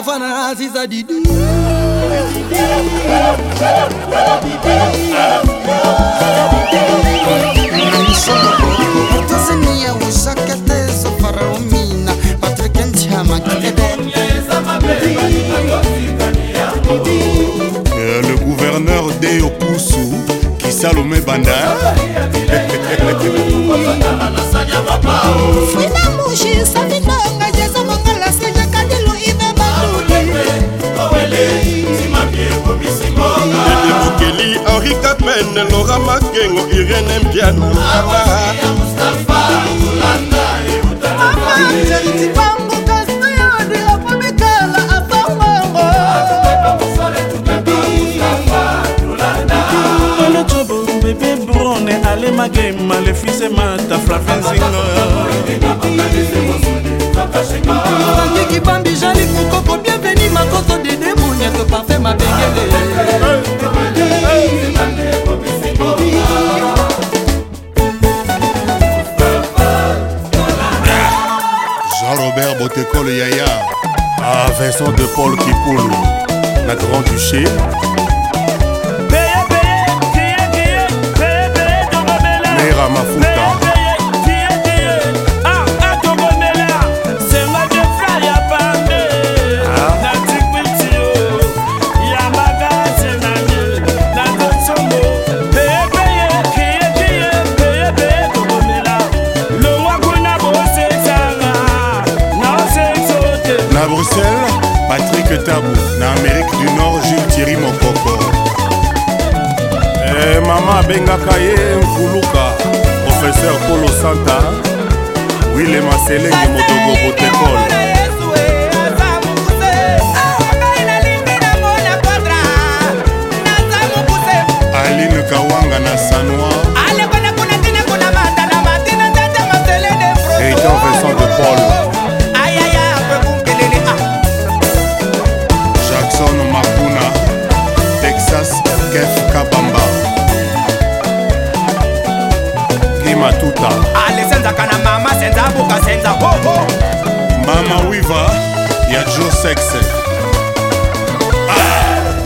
abafana aziza didi tanzania uzaketezo faraumina patrike nchama euh, Le gouverneur de Okusu, qui Salomé Banda. Fouina Mouchi, ça Martine Laura Makengo Irene Mpiano ale magema le fils mata fravenzingoandiki bambijali mokoko bienveni makoso dede moniato parfum mabengele Robert Boteco Yaya, à ah, Vincent de Paul Kipoulou, la Grand-Duché, marc tabu na amérique du nord jules thiri mokoko e, eh, mama abengaka ye mvuluka professeur polo santa wile maselenge modogo botekole eh, ah, aline kawanga na sano matuta alesenzaka na mama senza abuka senza hoho mama wiva ya jo sexe ah.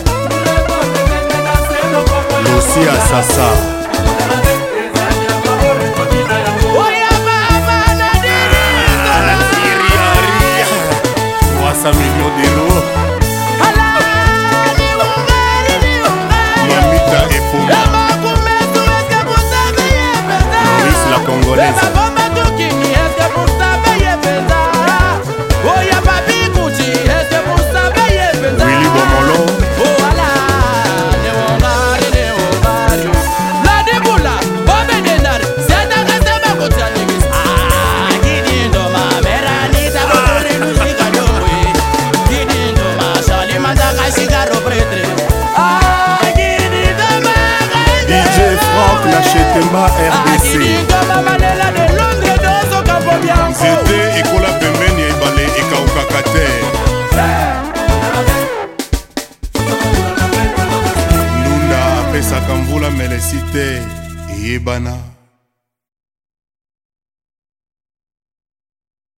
lucia sasa epesaka mvula melesi te eyebana